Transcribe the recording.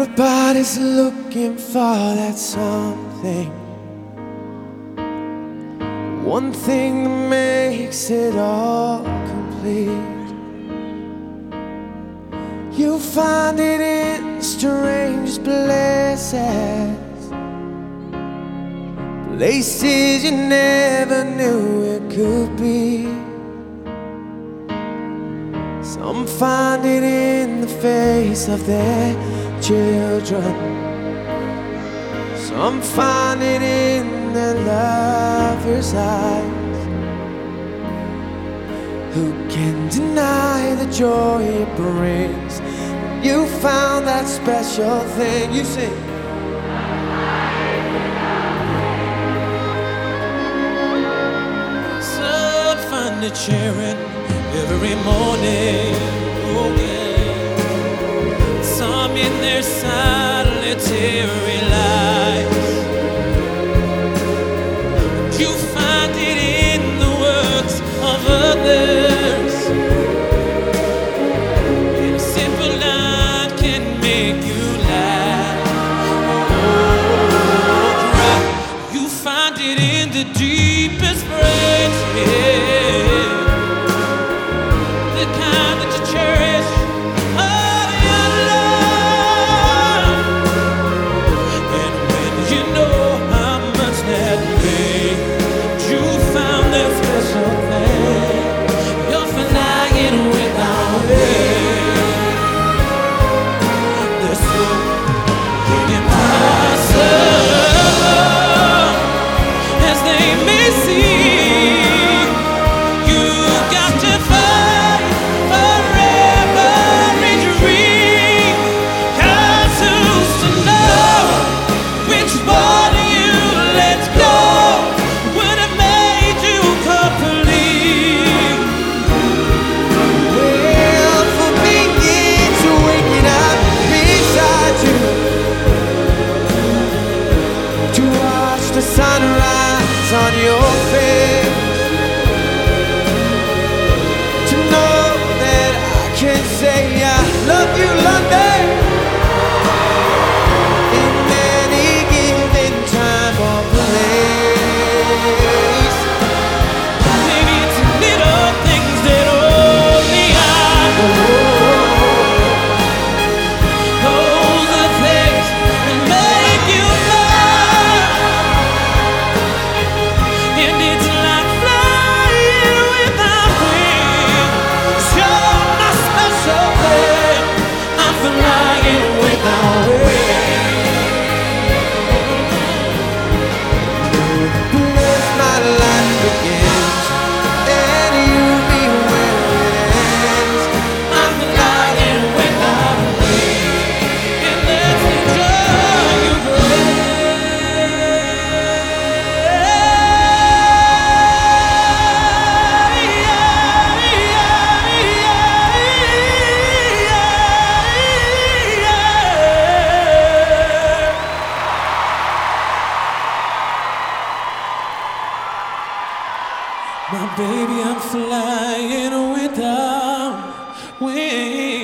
Everybody's looking for that something. One thing that makes it all complete. You find it in strange places, places you never knew it could be. Some find it in the face of their children. Some find it in their lover's eyes. Who can deny the joy it brings? You found that special thing you sing. Some find it cheering every morning. você. My baby, I'm flying without wings.